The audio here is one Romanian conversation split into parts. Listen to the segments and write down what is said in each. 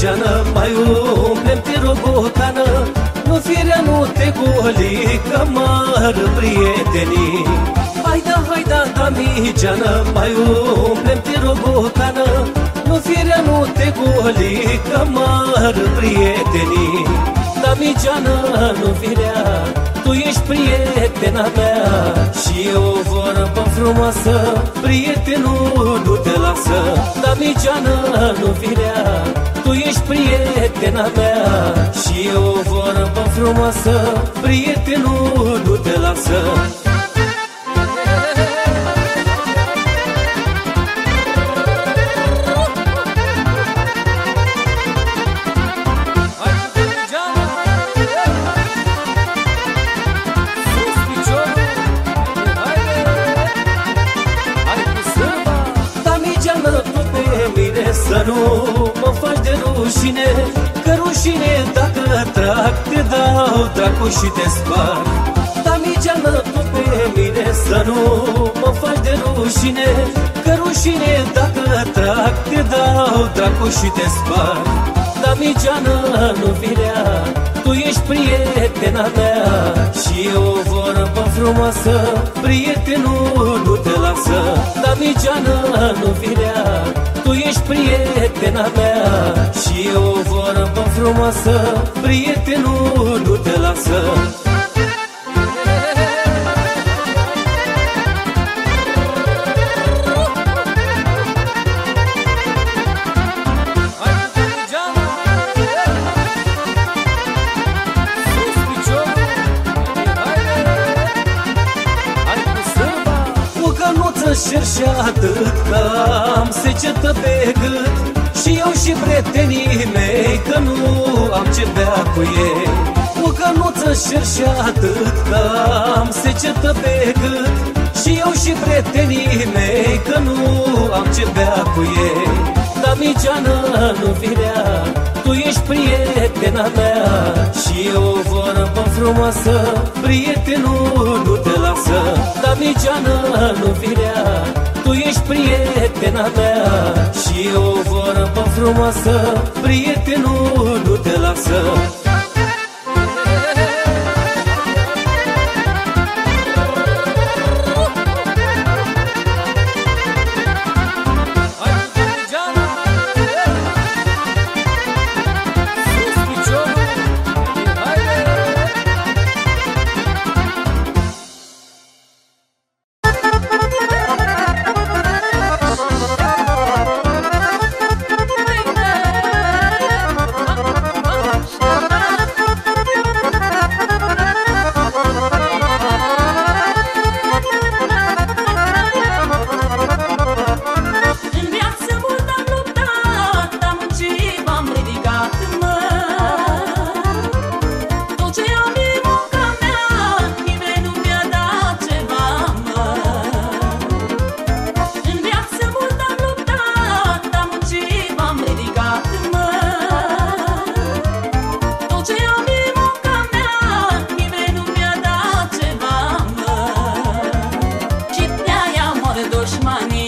geană Mai umplem-te robotană Nu firea, nu te goli Că mă prietenii Haida, haida, damigeană Mai umplem-te robotană Nu firea, nu te goli Că mă prietenii Damigeană, nu firea Tu ești prietena mea. Și eu o vorbă frumoasă Prietenul nu te lasă. Damigeană, nu firea Tu ești prietena mea. Și eu o vorbă frumoasă Prietenul nu te lasă mă faci de rușine Că rușine dacă trag Te dau dracu și te sparg. Damigeană tu pe mine Să nu mă faci de rușine Că rușine dacă trag Te dau dracu și te sparg. Damigeană nu virea Tu ești prietena mea Și eu o vorbă frumoasă Prietenul nu te lasă Damigeană nu virea tu ești prietena mea Și eu o vorbă frumoasă Prietenul nu te lasă atât Că am secetă pe gât Și eu și prietenii mei Că nu am ce bea cu ei. O cănuță cer și atât Că am secetă pe gât Și eu și prietenii mei Că nu am ce bea cu ei Dar migeană nu virea. Tu ești prietena mea Și eu o vorbă frumoasă. Prietenul nu te lasă Dar migeană nu virea. Tu ești prietena mea Și eu o vorbă frumoasă. Prietenul nu te lasă Push dushmanı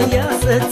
la ea să